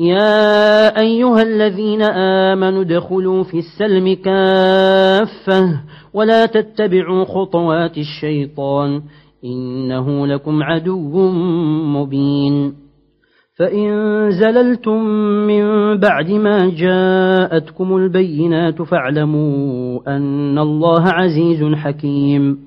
يا أيها الذين آمنوا ادخلوا في السلم كافة ولا تتبعوا خطوات الشيطان إنه لكم عدو مبين. فإن زللتم من بعد ما جاءتكم البينات فاعلموا أن الله عزيز حكيم.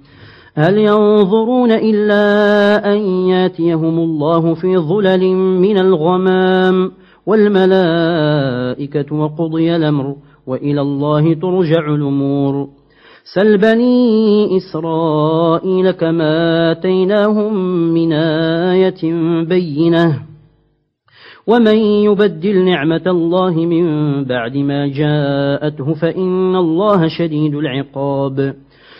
هل ينظرون إلا أن ياتيهم الله في ظلل من الغمام والملائكة وقضي الأمر وإلى الله ترجع الأمور. سل بني إسرائيل كما آتيناهم من آية بينة. ومن يبدل نعمة الله من بعد ما جاءته فإن الله شديد العقاب.